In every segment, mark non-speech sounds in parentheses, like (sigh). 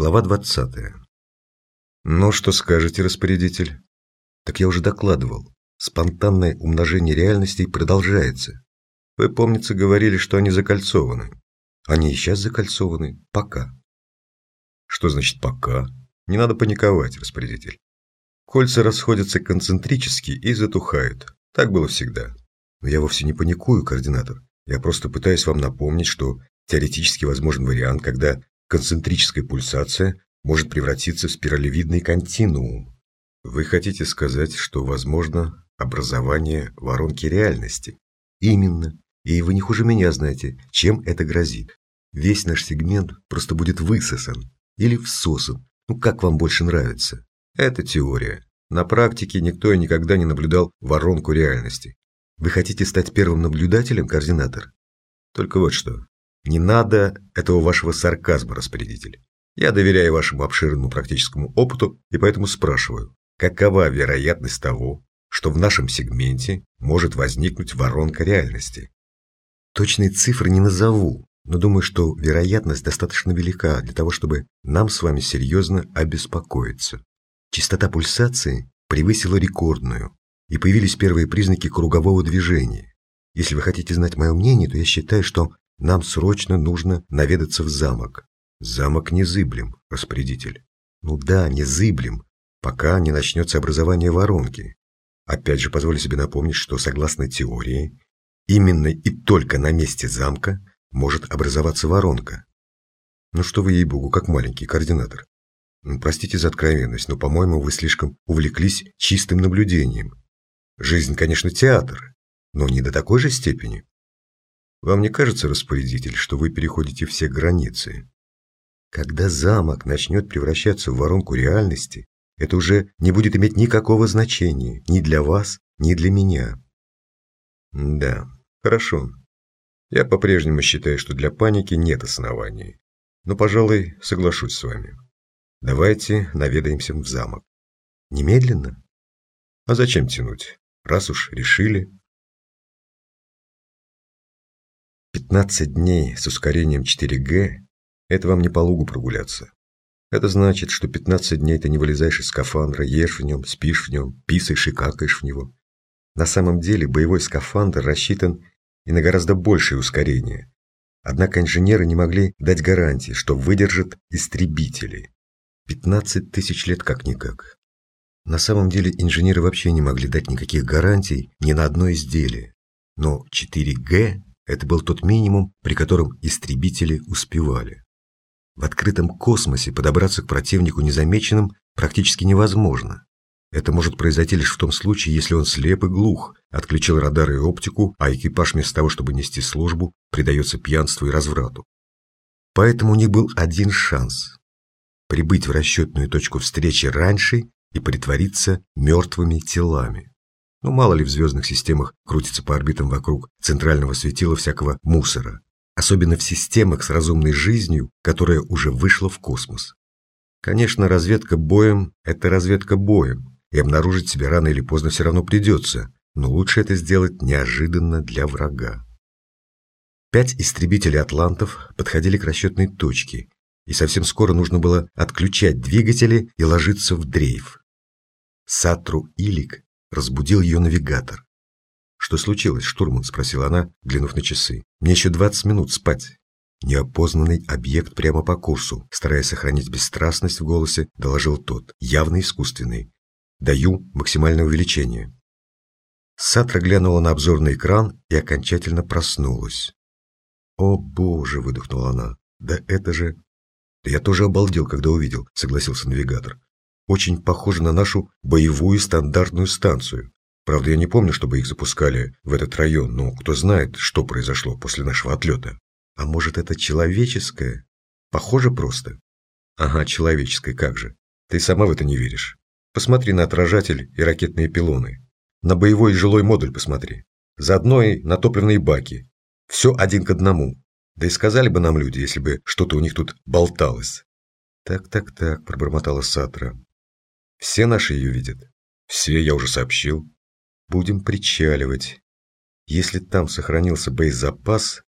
Глава 20. Ну, что скажете, распорядитель? Так я уже докладывал. Спонтанное умножение реальностей продолжается. Вы, помнится, говорили, что они закольцованы. Они и сейчас закольцованы. Пока. Что значит «пока»? Не надо паниковать, распорядитель. Кольца расходятся концентрически и затухают. Так было всегда. Но я вовсе не паникую, координатор. Я просто пытаюсь вам напомнить, что теоретически возможен вариант, когда концентрическая пульсация может превратиться в спиралевидный континуум. Вы хотите сказать, что возможно образование воронки реальности? Именно. И вы не хуже меня знаете, чем это грозит. Весь наш сегмент просто будет высосан или всосан. Ну, как вам больше нравится? Это теория. На практике никто и никогда не наблюдал воронку реальности. Вы хотите стать первым наблюдателем, координатор? Только вот что. Не надо этого вашего сарказма, распорядитель. Я доверяю вашему обширному практическому опыту и поэтому спрашиваю, какова вероятность того, что в нашем сегменте может возникнуть воронка реальности? Точные цифры не назову, но думаю, что вероятность достаточно велика для того, чтобы нам с вами серьезно обеспокоиться. Частота пульсации превысила рекордную, и появились первые признаки кругового движения. Если вы хотите знать мое мнение, то я считаю, что нам срочно нужно наведаться в замок. Замок незыблем, распорядитель. Ну да, незыблем, пока не начнется образование воронки. Опять же, позволю себе напомнить, что согласно теории, именно и только на месте замка может образоваться воронка. Ну что вы, ей-богу, как маленький координатор. Простите за откровенность, но, по-моему, вы слишком увлеклись чистым наблюдением. Жизнь, конечно, театр, но не до такой же степени. Вам не кажется, распорядитель, что вы переходите все границы? Когда замок начнет превращаться в воронку реальности, это уже не будет иметь никакого значения ни для вас, ни для меня. Да, хорошо. Я по-прежнему считаю, что для паники нет оснований. Но, пожалуй, соглашусь с вами. Давайте наведаемся в замок. Немедленно? А зачем тянуть? Раз уж решили. 15 дней с ускорением 4G – это вам не по лугу прогуляться. Это значит, что 15 дней ты не вылезаешь из скафандра, ешь в нем, спишь в нем, писаешь и какаешь в него. На самом деле боевой скафандр рассчитан и на гораздо большее ускорение. Однако инженеры не могли дать гарантии, что выдержат истребители. 15 тысяч лет как-никак. На самом деле инженеры вообще не могли дать никаких гарантий ни на одно изделие. Но 4G это был тот минимум, при котором истребители успевали. В открытом космосе подобраться к противнику незамеченным практически невозможно. Это может произойти лишь в том случае, если он слеп и глух, отключил радары и оптику, а экипаж вместо того, чтобы нести службу, предается пьянству и разврату. Поэтому у них был один шанс – прибыть в расчетную точку встречи раньше и притвориться мертвыми телами. Ну, мало ли в звездных системах крутится по орбитам вокруг центрального светила всякого мусора. Особенно в системах с разумной жизнью, которая уже вышла в космос. Конечно, разведка боем – это разведка боем, и обнаружить себя рано или поздно все равно придется, но лучше это сделать неожиданно для врага. Пять истребителей атлантов подходили к расчетной точке, и совсем скоро нужно было отключать двигатели и ложиться в дрейф. Сатру Илик разбудил ее навигатор. «Что случилось, штурман?» – спросила она, глянув на часы. «Мне еще двадцать минут спать». Неопознанный объект прямо по курсу, стараясь сохранить бесстрастность в голосе, доложил тот, явно искусственный. «Даю максимальное увеличение». Сатра глянула на обзорный экран и окончательно проснулась. «О, боже!» – выдохнула она. «Да это же...» «Да я тоже обалдел, когда увидел», – согласился навигатор очень похожи на нашу боевую стандартную станцию. Правда, я не помню, чтобы их запускали в этот район, но кто знает, что произошло после нашего отлета. А может, это человеческое? Похоже просто. Ага, человеческое, как же. Ты сама в это не веришь. Посмотри на отражатель и ракетные пилоны. На боевой жилой модуль посмотри. Заодно и на топливные баки. Все один к одному. Да и сказали бы нам люди, если бы что-то у них тут болталось. «Так-так-так», – пробормотала Сатра. Все наши ее видят. Все, я уже сообщил. Будем причаливать. Если там сохранился боезапас,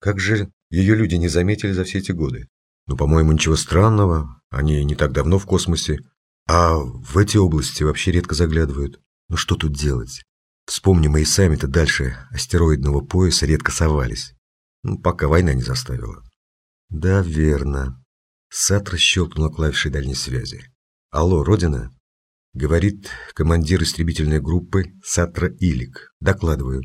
как же ее люди не заметили за все эти годы? Ну, по-моему, ничего странного. Они не так давно в космосе, а в эти области вообще редко заглядывают. Ну что тут делать? Вспомни, мы и сами-то дальше астероидного пояса редко совались. Ну, пока война не заставила. Да, верно. Сатра щелкнула клавишей дальней связи. Алло, Родина? Говорит командир истребительной группы Сатра Илик. Докладываю.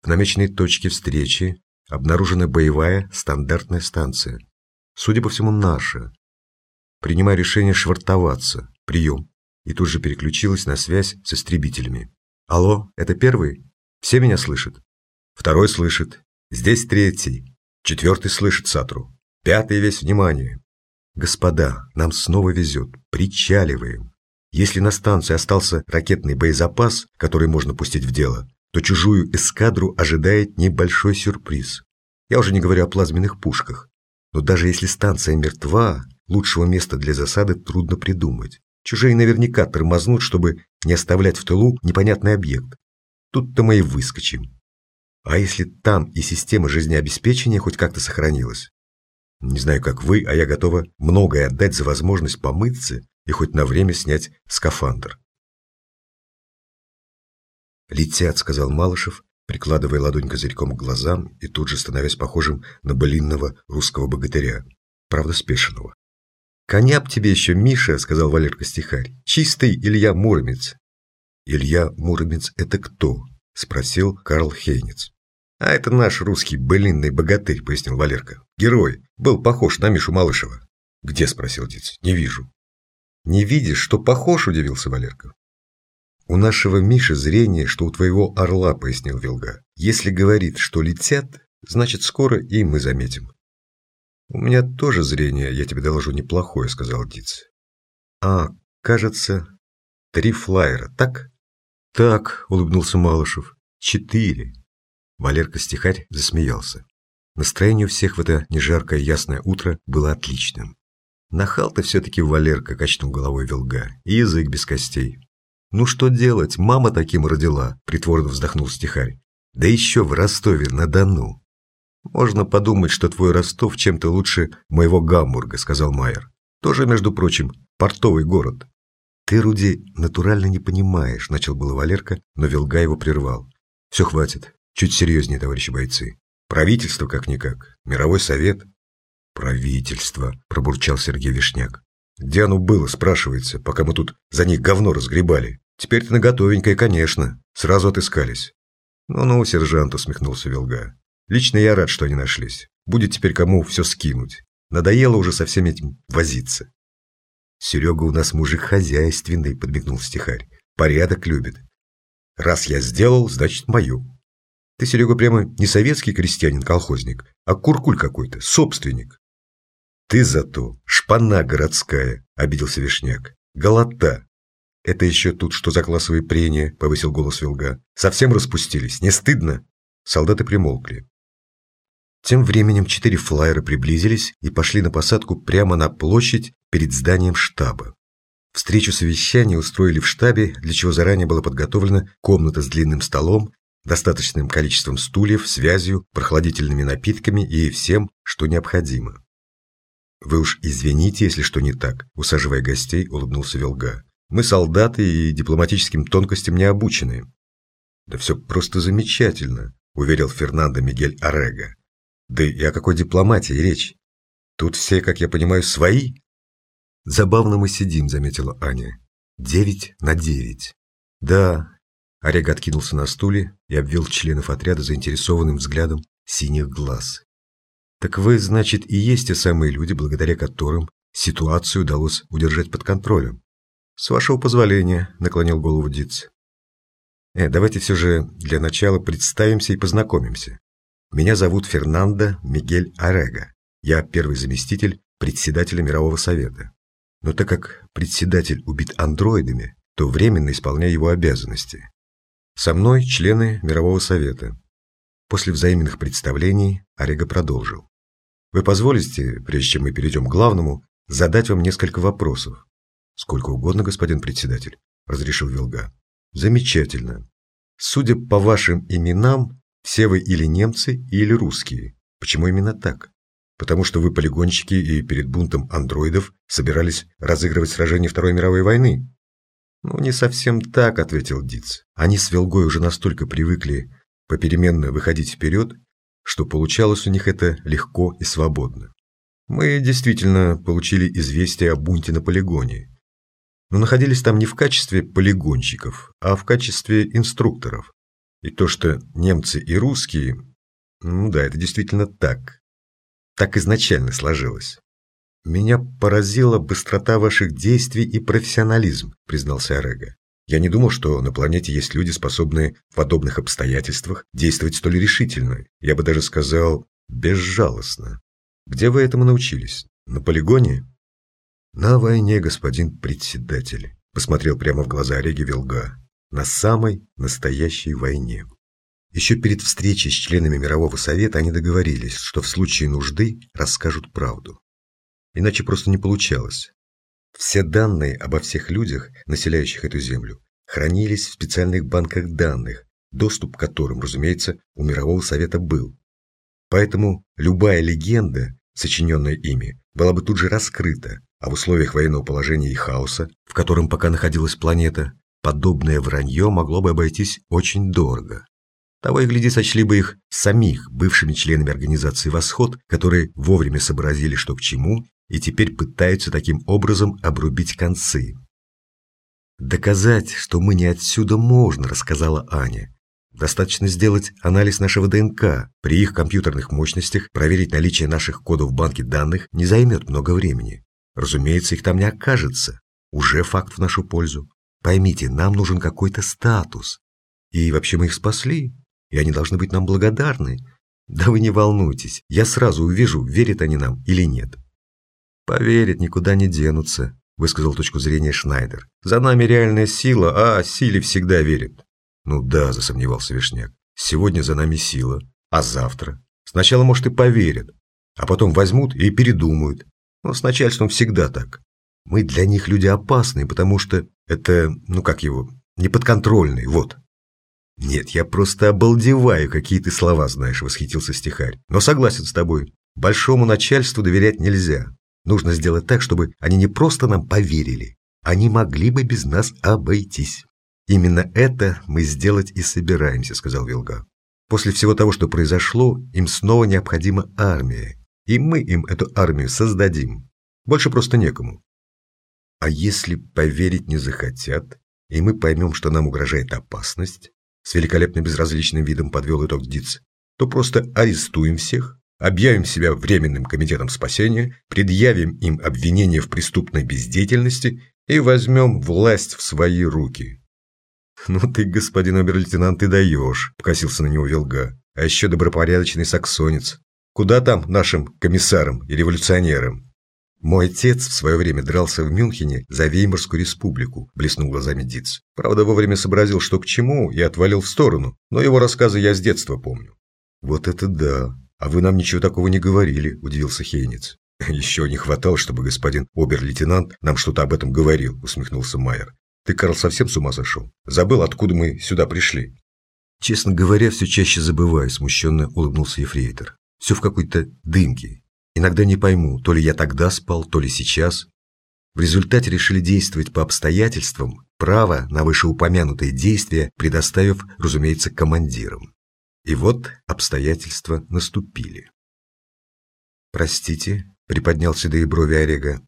В намеченной точке встречи обнаружена боевая стандартная станция. Судя по всему, наша. Принимаю решение швартоваться. Прием. И тут же переключилась на связь с истребителями. Алло, это первый? Все меня слышат? Второй слышит. Здесь третий. Четвертый слышит Сатру. Пятый весь внимание. Господа, нам снова везет. Причаливаем. Если на станции остался ракетный боезапас, который можно пустить в дело, то чужую эскадру ожидает небольшой сюрприз. Я уже не говорю о плазменных пушках. Но даже если станция мертва, лучшего места для засады трудно придумать. Чужие наверняка тормознут, чтобы не оставлять в тылу непонятный объект. Тут-то мы и выскочим. А если там и система жизнеобеспечения хоть как-то сохранилась? Не знаю, как вы, а я готова многое отдать за возможность помыться и хоть на время снять скафандр. «Летят», — сказал Малышев, прикладывая ладонь козырьком к глазам и тут же становясь похожим на былинного русского богатыря, правда спешенного. «Коня б тебе еще, Миша», — сказал Валерка стихарь, — «чистый Илья Муромец». «Илья Муромец — это кто?» — спросил Карл Хейниц. «А это наш русский былинный богатырь», — пояснил Валерка. «Герой. Был похож на Мишу Малышева». «Где?» — спросил Диц. «Не вижу». «Не видишь, что похож?» — удивился Валерка. «У нашего Миши зрение, что у твоего орла», — пояснил Вилга. «Если говорит, что летят, значит, скоро и мы заметим». «У меня тоже зрение, я тебе доложу, неплохое», — сказал Диц. «А, кажется, три флайера, так?» «Так», — улыбнулся Малышев. «Четыре». Валерка-стихарь засмеялся. Настроение у всех в это нежаркое ясное утро было отличным. Нахал ты все-таки, Валерка, качнул головой Вилга, и язык без костей. Ну что делать, мама таким родила, притворно вздохнул стихарь. Да еще в Ростове-на-Дону. Можно подумать, что твой Ростов чем-то лучше моего Гамбурга, сказал Майер. Тоже, между прочим, портовый город. Ты, Руди, натурально не понимаешь, начал было Валерка, но Вилга его прервал. Все хватит, Чуть серьезнее, товарищи бойцы. Правительство как-никак. Мировой совет. Правительство, пробурчал Сергей Вишняк. Где оно было, спрашивается, пока мы тут за них говно разгребали. Теперь-то наготовенькое, конечно. Сразу отыскались. Ну-ну, сержант, усмехнулся Вилга. Лично я рад, что они нашлись. Будет теперь кому все скинуть. Надоело уже со всем этим возиться. Серега у нас мужик хозяйственный, подмигнул стихарь. Порядок любит. Раз я сделал, значит мою. Ты, Серега, прямо не советский крестьянин-колхозник, а куркуль какой-то, собственник. Ты зато шпана городская, обиделся Вишняк. Голота. Это еще тут что за классовые прения, повысил голос Вилга. Совсем распустились, не стыдно? Солдаты примолкли. Тем временем четыре флайера приблизились и пошли на посадку прямо на площадь перед зданием штаба. Встречу совещания устроили в штабе, для чего заранее была подготовлена комната с длинным столом достаточным количеством стульев, связью, прохладительными напитками и всем, что необходимо. «Вы уж извините, если что не так», – усаживая гостей, улыбнулся Велга. «Мы солдаты и дипломатическим тонкостям не обучены». «Да все просто замечательно», – уверил Фернандо Мигель Орега. «Да и о какой дипломатии речь? Тут все, как я понимаю, свои?» «Забавно мы сидим», – заметила Аня. «Девять на девять». «Да, Олег откинулся на стуле и обвел членов отряда заинтересованным взглядом синих глаз. «Так вы, значит, и есть те самые люди, благодаря которым ситуацию удалось удержать под контролем?» «С вашего позволения», — наклонил голову Диц. «Э, давайте все же для начала представимся и познакомимся. Меня зовут Фернандо Мигель Орега. Я первый заместитель председателя Мирового Совета. Но так как председатель убит андроидами, то временно исполняю его обязанности. Со мной члены Мирового Совета. После взаимных представлений Орега продолжил. Вы позволите, прежде чем мы перейдем к главному, задать вам несколько вопросов? Сколько угодно, господин председатель, разрешил Вилга. Замечательно. Судя по вашим именам, все вы или немцы, или русские. Почему именно так? Потому что вы полигонщики и перед бунтом андроидов собирались разыгрывать сражение Второй мировой войны. Ну, не совсем так, ответил Диц. Они с Велгой уже настолько привыкли попеременно выходить вперед, что получалось у них это легко и свободно. Мы действительно получили известие о бунте на полигоне, но находились там не в качестве полигонщиков, а в качестве инструкторов. И то, что немцы и русские, ну да, это действительно так. Так изначально сложилось. «Меня поразила быстрота ваших действий и профессионализм», признался Орега. «Я не думал, что на планете есть люди, способные в подобных обстоятельствах действовать столь решительно. Я бы даже сказал, безжалостно. Где вы этому научились? На полигоне?» «На войне, господин председатель», посмотрел прямо в глаза Ореги Вилга. «На самой настоящей войне». Еще перед встречей с членами Мирового Совета они договорились, что в случае нужды расскажут правду. Иначе просто не получалось. Все данные обо всех людях, населяющих эту землю, хранились в специальных банках данных, доступ к которым, разумеется, у Мирового Совета был. Поэтому любая легенда, сочиненная ими, была бы тут же раскрыта, а в условиях военного положения и хаоса, в котором пока находилась планета, подобное вранье могло бы обойтись очень дорого. Того и гляди, сочли бы их самих бывшими членами организации «Восход», которые вовремя сообразили, что к чему, и теперь пытаются таким образом обрубить концы. «Доказать, что мы не отсюда можно», – рассказала Аня. «Достаточно сделать анализ нашего ДНК. При их компьютерных мощностях проверить наличие наших кодов в банке данных не займет много времени. Разумеется, их там не окажется. Уже факт в нашу пользу. Поймите, нам нужен какой-то статус. И вообще мы их спасли и они должны быть нам благодарны. Да вы не волнуйтесь, я сразу увижу, верят они нам или нет. Поверят, никуда не денутся, высказал точку зрения Шнайдер. За нами реальная сила, а силе всегда верят. Ну да, засомневался Вишняк. Сегодня за нами сила, а завтра? Сначала, может, и поверят, а потом возьмут и передумают. Но с начальством всегда так. Мы для них люди опасные, потому что это, ну как его, неподконтрольные, вот. «Нет, я просто обалдеваю, какие ты слова знаешь», – восхитился стихарь. «Но согласен с тобой. Большому начальству доверять нельзя. Нужно сделать так, чтобы они не просто нам поверили, они могли бы без нас обойтись». «Именно это мы сделать и собираемся», – сказал Вилга. «После всего того, что произошло, им снова необходима армия, и мы им эту армию создадим. Больше просто некому». «А если поверить не захотят, и мы поймем, что нам угрожает опасность?» с великолепно безразличным видом подвел итог Диц, то просто арестуем всех, объявим себя Временным комитетом спасения, предъявим им обвинение в преступной бездеятельности и возьмем власть в свои руки. «Ну ты, господин обер-лейтенант, ты даешь», – покосился на него Вилга. «А еще добропорядочный саксонец. Куда там нашим комиссарам и революционерам?» «Мой отец в свое время дрался в Мюнхене за Веймарскую республику», – блеснул глазами Диц. Правда, вовремя сообразил, что к чему, и отвалил в сторону, но его рассказы я с детства помню. «Вот это да! А вы нам ничего такого не говорили», – удивился Хейниц. (laughs) «Еще не хватало, чтобы господин обер-лейтенант нам что-то об этом говорил», – усмехнулся Майер. «Ты, Карл, совсем с ума сошел? Забыл, откуда мы сюда пришли?» «Честно говоря, все чаще забываю», – смущенно улыбнулся Ефрейтор. «Все в какой-то дымке, Иногда не пойму, то ли я тогда спал, то ли сейчас. В результате решили действовать по обстоятельствам, право на вышеупомянутые действия предоставив, разумеется, командирам. И вот обстоятельства наступили. «Простите», — приподнял седые брови Орега.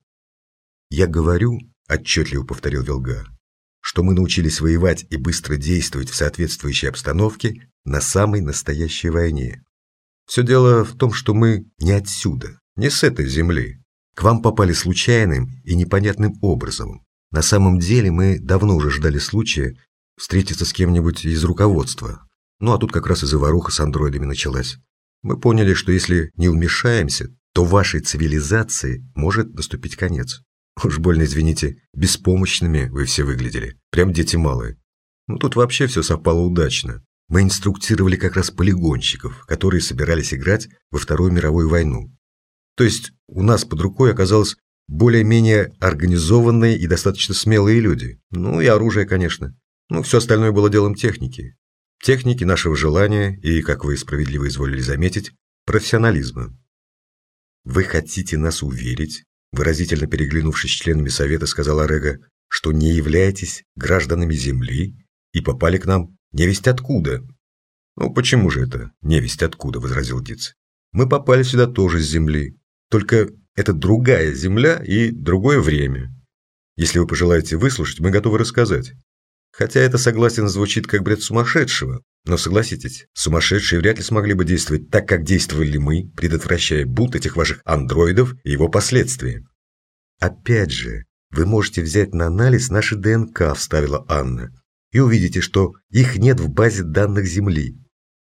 «Я говорю», — отчетливо повторил Велга, «что мы научились воевать и быстро действовать в соответствующей обстановке на самой настоящей войне. Все дело в том, что мы не отсюда не с этой земли. К вам попали случайным и непонятным образом. На самом деле мы давно уже ждали случая встретиться с кем-нибудь из руководства. Ну а тут как раз и заваруха с андроидами началась. Мы поняли, что если не вмешаемся, то вашей цивилизации может наступить конец. Уж больно, извините, беспомощными вы все выглядели. Прям дети малые. Ну тут вообще все совпало удачно. Мы инструктировали как раз полигонщиков, которые собирались играть во Вторую мировую войну. То есть у нас под рукой оказалось более-менее организованные и достаточно смелые люди. Ну и оружие, конечно. Ну, все остальное было делом техники. Техники нашего желания и, как вы справедливо изволили заметить, профессионализма. Вы хотите нас уверить, выразительно переглянувшись членами совета, сказал Орега, что не являетесь гражданами Земли и попали к нам невесть откуда. Ну почему же это невесть откуда, возразил Диц. Мы попали сюда тоже с Земли, только это другая Земля и другое время. Если вы пожелаете выслушать, мы готовы рассказать. Хотя это, согласен, звучит как бред сумасшедшего, но согласитесь, сумасшедшие вряд ли смогли бы действовать так, как действовали мы, предотвращая бут этих ваших андроидов и его последствия. Опять же, вы можете взять на анализ наши ДНК, вставила Анна, и увидите, что их нет в базе данных Земли.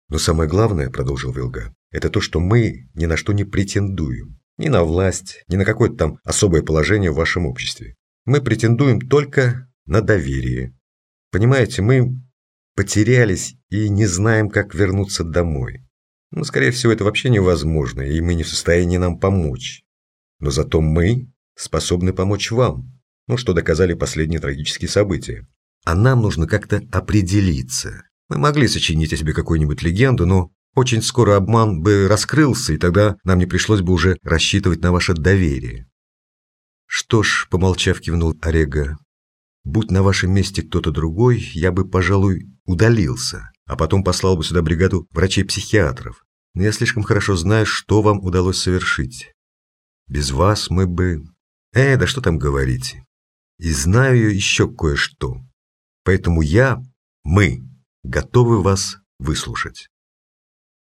Но самое главное, продолжил Вилга, это то, что мы ни на что не претендуем. Ни на власть, ни на какое-то там особое положение в вашем обществе. Мы претендуем только на доверие. Понимаете, мы потерялись и не знаем, как вернуться домой. Ну, скорее всего, это вообще невозможно, и мы не в состоянии нам помочь. Но зато мы способны помочь вам, ну, что доказали последние трагические события. А нам нужно как-то определиться. Мы могли сочинить о себе какую-нибудь легенду, но очень скоро обман бы раскрылся, и тогда нам не пришлось бы уже рассчитывать на ваше доверие. Что ж, помолчав, кивнул Орега, будь на вашем месте кто-то другой, я бы, пожалуй, удалился, а потом послал бы сюда бригаду врачей-психиатров. Но я слишком хорошо знаю, что вам удалось совершить. Без вас мы бы... Э, да что там говорить. И знаю еще кое-что. Поэтому я, мы, готовы вас выслушать.